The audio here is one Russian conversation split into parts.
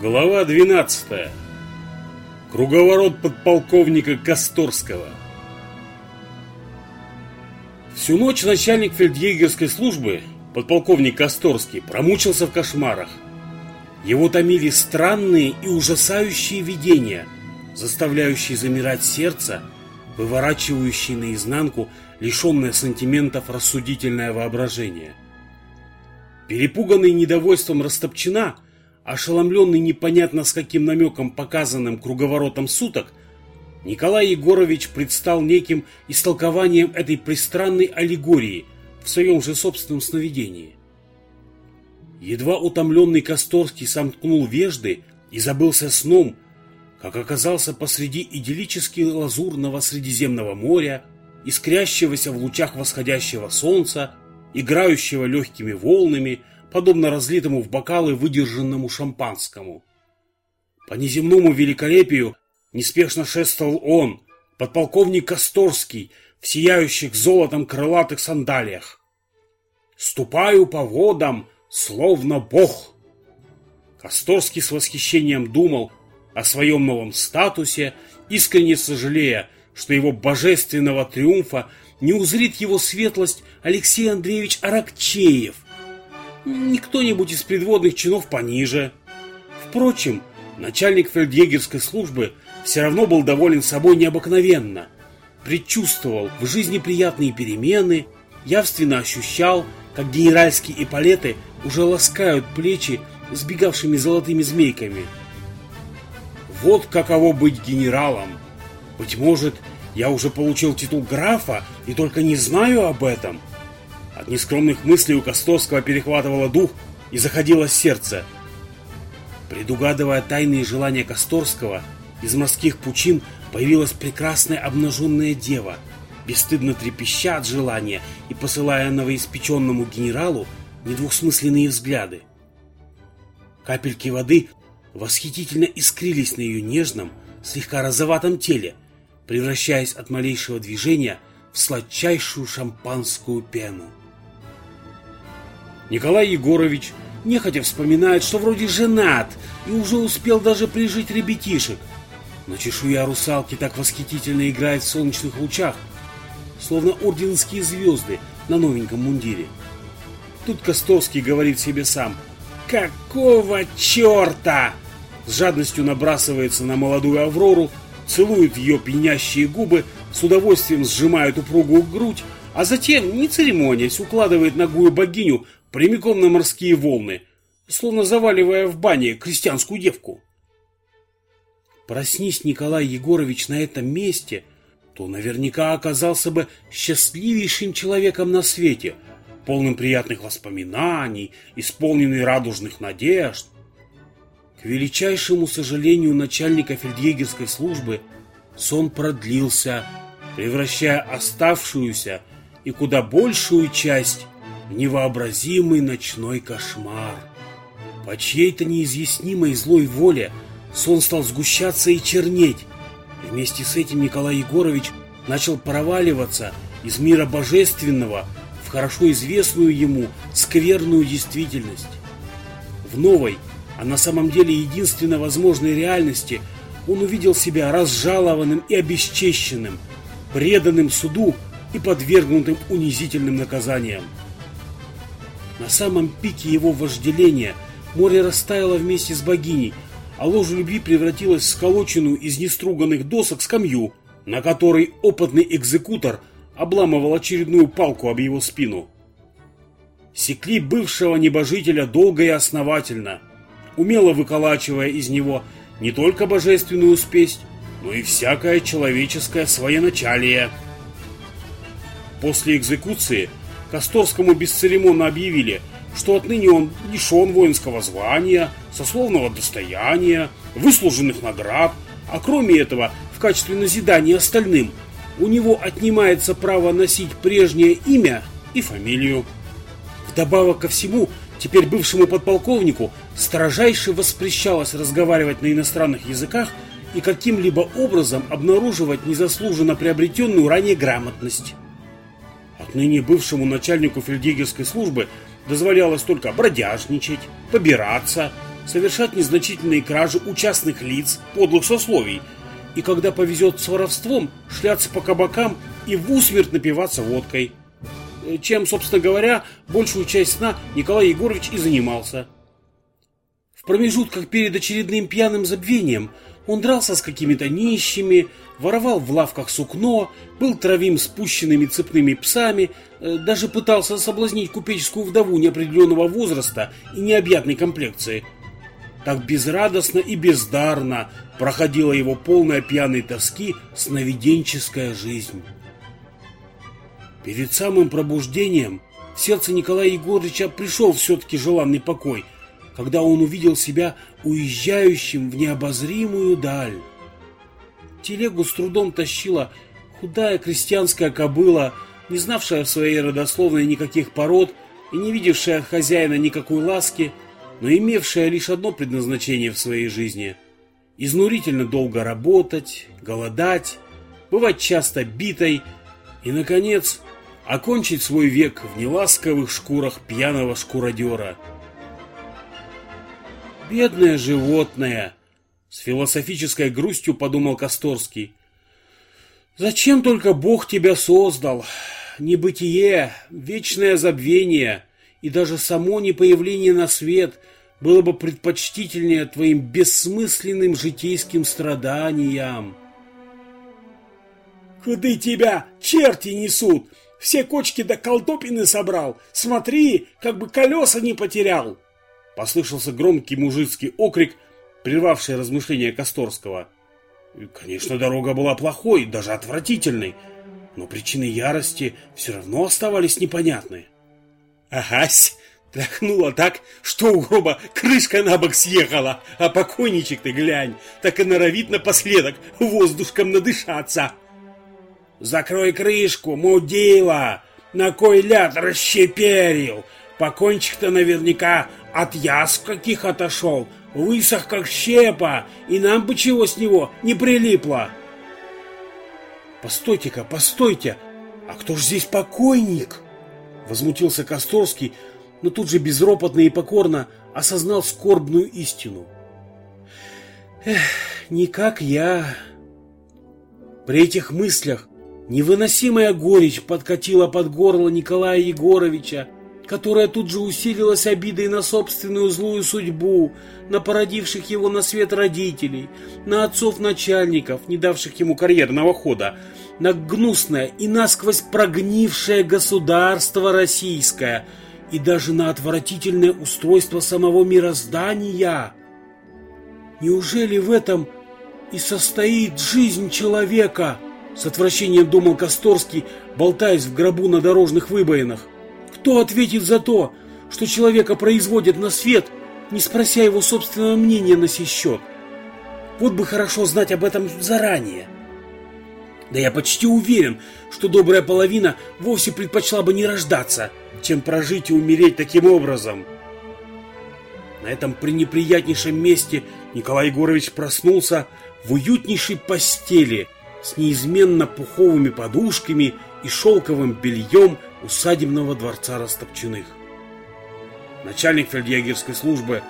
Глава 12. Круговорот подполковника Косторского. Всю ночь начальник фельдъегерской службы, подполковник Косторский, промучился в кошмарах. Его томили странные и ужасающие видения, заставляющие замирать сердце, выворачивающие наизнанку лишенное сантиментов рассудительное воображение. Перепуганный недовольством Растопчина – ошеломленный непонятно с каким намеком показанным круговоротом суток, Николай Егорович предстал неким истолкованием этой пристранной аллегории в своем же собственном сновидении. Едва утомленный Косторский сомкнул вежды и забылся сном, как оказался посреди идиллически лазурного Средиземного моря, искрящегося в лучах восходящего солнца, играющего легкими волнами, подобно разлитому в бокалы выдержанному шампанскому. По неземному великолепию неспешно шествовал он, подполковник Косторский, в сияющих золотом крылатых сандалиях. «Ступаю по водам, словно бог!» Косторский с восхищением думал о своем новом статусе, искренне сожалея, что его божественного триумфа не узрит его светлость Алексей Андреевич Аракчеев – не кто-нибудь из предводных чинов пониже. Впрочем, начальник фельдъегерской службы все равно был доволен собой необыкновенно. Предчувствовал в жизни приятные перемены, явственно ощущал, как генеральские эполеты уже ласкают плечи сбегавшими золотыми змейками. Вот каково быть генералом. Быть может, я уже получил титул графа и только не знаю об этом. От нескромных мыслей у Косторского перехватывало дух и заходило сердце. Предугадывая тайные желания Косторского, из морских пучин появилась прекрасная обнаженная дева, бесстыдно трепеща от желания и посылая новоиспеченному генералу недвусмысленные взгляды. Капельки воды восхитительно искрились на ее нежном, слегка розоватом теле, превращаясь от малейшего движения в сладчайшую шампанскую пену. Николай Егорович нехотя вспоминает, что вроде женат и уже успел даже прижить ребятишек. Но чешуя русалки так восхитительно играет в солнечных лучах, словно орденские звезды на новеньком мундире. Тут Костовский говорит себе сам «Какого черта?» С жадностью набрасывается на молодую Аврору, целует ее пьянящие губы, с удовольствием сжимает упругую грудь, а затем, не церемонясь, укладывает ногую богиню прямиком на морские волны, словно заваливая в бане крестьянскую девку. Проснись Николай Егорович на этом месте, то наверняка оказался бы счастливейшим человеком на свете, полным приятных воспоминаний, исполненный радужных надежд. К величайшему сожалению начальника фельдъегерской службы сон продлился, превращая оставшуюся и куда большую часть невообразимый ночной кошмар. По чьей-то неизъяснимой злой воле сон стал сгущаться и чернеть. Вместе с этим Николай Егорович начал проваливаться из мира божественного в хорошо известную ему скверную действительность. В новой, а на самом деле единственно возможной реальности он увидел себя разжалованным и обесчещенным, преданным суду и подвергнутым унизительным наказаниям. На самом пике его вожделения море растаяло вместе с богиней, а ложа любви превратилась в сколоченную из неструганных досок скамью, на которой опытный экзекутор обламывал очередную палку об его спину. Секли бывшего небожителя долго и основательно, умело выколачивая из него не только божественную спесь, но и всякое человеческое своеначалие. После экзекуции Косторскому бесцеремонно объявили, что отныне он лишен воинского звания, сословного достояния, выслуженных наград, а кроме этого, в качестве назидания остальным, у него отнимается право носить прежнее имя и фамилию. Вдобавок ко всему, теперь бывшему подполковнику строжайше воспрещалось разговаривать на иностранных языках и каким-либо образом обнаруживать незаслуженно приобретенную ранее грамотность. Отныне бывшему начальнику фельдъегерской службы дозволялось только бродяжничать, побираться, совершать незначительные кражи у частных лиц, подлых сословий, и когда повезет с воровством, шляться по кабакам и в усмерть напиваться водкой. Э, чем, собственно говоря, большую часть сна Николай Егорович и занимался. В промежутках перед очередным пьяным забвением он дрался с какими-то нищими, воровал в лавках сукно, был травим спущенными цепными псами, э, даже пытался соблазнить купеческую вдову неопределенного возраста и необъятной комплекции. Так безрадостно и бездарно проходила его полная пьяной тоски сновиденческая жизнь. Перед самым пробуждением в сердце Николая Егоровича пришел все-таки желанный покой, когда он увидел себя уезжающим в необозримую даль. Телегу с трудом тащила худая крестьянская кобыла, не знавшая в своей родословной никаких пород и не видевшая от хозяина никакой ласки, но имевшая лишь одно предназначение в своей жизни – изнурительно долго работать, голодать, бывать часто битой и, наконец, окончить свой век в неласковых шкурах пьяного шкуродера. «Бедное животное!» — с философической грустью подумал Косторский. «Зачем только Бог тебя создал? Небытие, вечное забвение и даже само непоявление на свет было бы предпочтительнее твоим бессмысленным житейским страданиям». «Куды тебя черти несут?» Все кочки до колдопины собрал. Смотри, как бы колеса не потерял!» Послышался громкий мужицкий окрик, прервавший размышления Косторского. Конечно, дорога была плохой, даже отвратительной, но причины ярости все равно оставались непонятны. «Агась!» Тряхнула так, что у гроба крышка на бок съехала, а покойничек ты глянь, так и норовит напоследок воздушком надышаться. Закрой крышку, мудила! На кой ляд расщеперил? Покончик-то наверняка от язв каких отошел, высох как щепа, и нам бы чего с него не прилипло. Постойте-ка, постойте, а кто ж здесь покойник? Возмутился Косторский, но тут же безропотно и покорно осознал скорбную истину. Эх, не как я. При этих мыслях Невыносимая горечь подкатила под горло Николая Егоровича, которая тут же усилилась обидой на собственную злую судьбу, на породивших его на свет родителей, на отцов-начальников, не давших ему карьерного хода, на гнусное и насквозь прогнившее государство российское и даже на отвратительное устройство самого мироздания. Неужели в этом и состоит жизнь человека?» С отвращением думал Косторский, болтаясь в гробу на дорожных выбоинах. Кто ответит за то, что человека производят на свет, не спрося его собственного мнения на сей счет? Вот бы хорошо знать об этом заранее. Да я почти уверен, что добрая половина вовсе предпочла бы не рождаться, чем прожить и умереть таким образом. На этом пренеприятнейшем месте Николай Егорович проснулся в уютнейшей постели – с неизменно пуховыми подушками и шелковым бельем усадебного дворца Растопчиных. Начальник фельдъегерской службы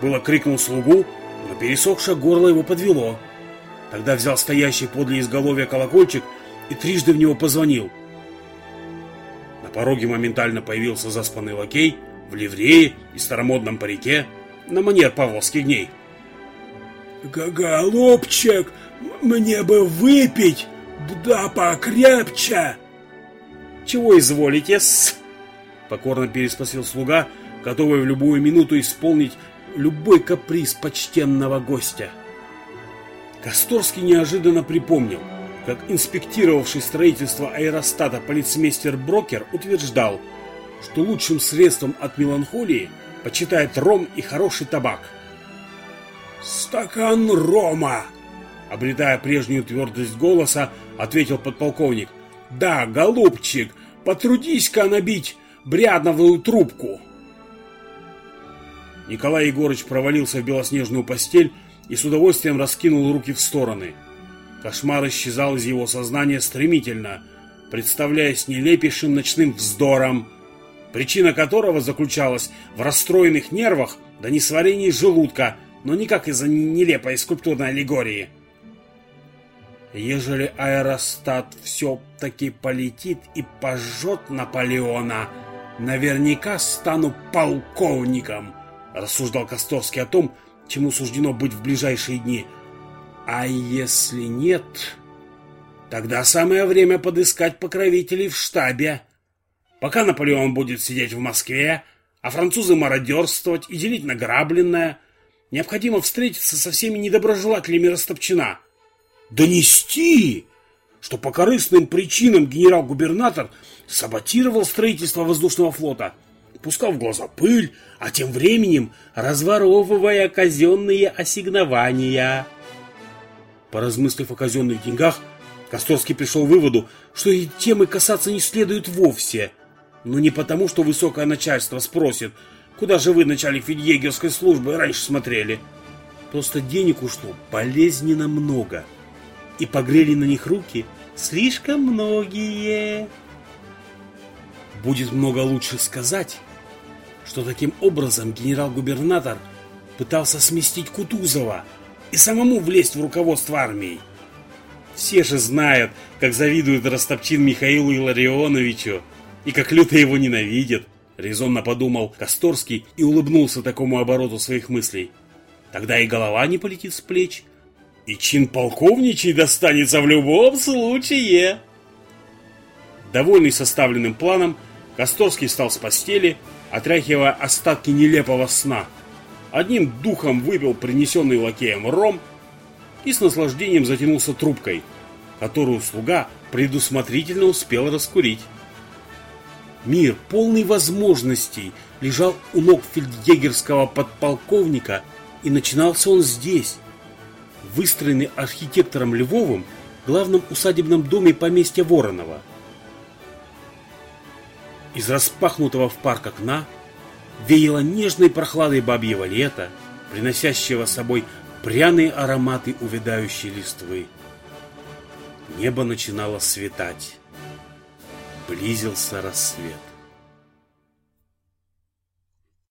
было крикнул слугу, но пересохшее горло его подвело. Тогда взял стоящий подле изголовья колокольчик и трижды в него позвонил. На пороге моментально появился заспанный лакей в ливрее и старомодном парике на манер павловских дней. «Голубчик, мне бы выпить, да покрепче!» «Чего изволите-с?» Покорно переспросил слуга, готовый в любую минуту исполнить любой каприз почтенного гостя. Косторский неожиданно припомнил, как инспектировавший строительство аэростата полицмейстер Брокер утверждал, что лучшим средством от меланхолии почитает ром и хороший табак. «Стакан рома!» Обретая прежнюю твердость голоса, ответил подполковник. «Да, голубчик, потрудись-ка набить брядновую трубку!» Николай Егорыч провалился в белоснежную постель и с удовольствием раскинул руки в стороны. Кошмар исчезал из его сознания стремительно, представляясь нелепейшим ночным вздором. причина которого заключалась в расстроенных нервах да несварении желудка, но никак из-за нелепой скульптурной аллегории. Ежели аэростат все-таки полетит и пожжет Наполеона, наверняка стану полковником, рассуждал Косторский о том, чему суждено быть в ближайшие дни. А если нет, тогда самое время подыскать покровителей в штабе. Пока Наполеон будет сидеть в Москве, а французы мародерствовать и делить награбленное, необходимо встретиться со всеми недоброжелателями Растопчина – донести, что по корыстным причинам генерал-губернатор саботировал строительство воздушного флота, пускал в глаза пыль, а тем временем разворовывая казенные ассигнования. Поразмыслив о казенных деньгах, Косторский пришел к выводу, что эти темы касаться не следует вовсе. Но не потому, что высокое начальство спросит, куда же вы, начальник фельдъегерской службы, раньше смотрели. Просто денег ушло болезненно много – и погрели на них руки слишком многие. Будет много лучше сказать, что таким образом генерал-губернатор пытался сместить Кутузова и самому влезть в руководство армией. Все же знают, как завидует Ростопчин Михаилу Илларионовичу и как люто его ненавидят, резонно подумал Косторский и улыбнулся такому обороту своих мыслей. Тогда и голова не полетит с плеч, и чин полковничий достанется в любом случае. Довольный составленным планом, Косторский встал с постели, отряхивая остатки нелепого сна. Одним духом выпил принесенный лакеем ром и с наслаждением затянулся трубкой, которую слуга предусмотрительно успел раскурить. Мир, полный возможностей, лежал у ног фельдъегерского подполковника, и начинался он здесь, выстроенный архитектором Львовым в главном усадебном доме поместья Воронова. Из распахнутого в парк окна веяло нежной прохладой бабьего лета, приносящего с собой пряные ароматы увядающей листвы. Небо начинало светать. Близился рассвет.